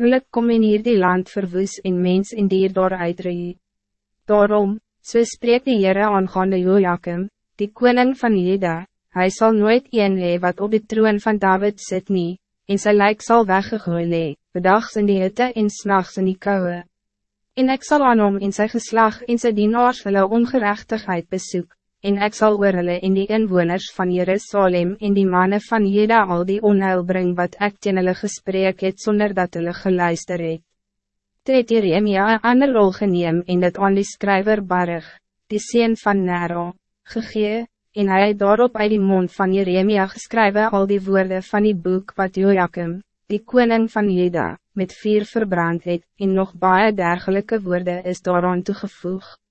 Hulle kom in hier die land verwoes en mens en dier daar uitree. Daarom, so spreek die Heere aangaande Joachim, die koning van Juda, hij zal nooit een lee wat op de troon van David zit nie, en sy lijk sal weggegooi lee, bedags in die hitte en s'nachts in die kouwe. En ik zal aan hom in zijn geslag en sy dienaars hulle ongerechtigheid bezoek, en ik zal oor hulle in die inwoners van Jerusalem en die mannen van Juda al die onheil bring wat ek teen hulle gesprek het sonder dat hulle geluister het. Toe het Jeremia een ander rol geneem en dit aan die skryver Barig, die sien van Nero, gegee, en hij het daarop uit die mond van Jeremia geskrywe al die woorden van die boek wat Joachim, die koning van Juda, met vier verbrand het, en nog baie dergelijke woorden is daaraan toegevoegd.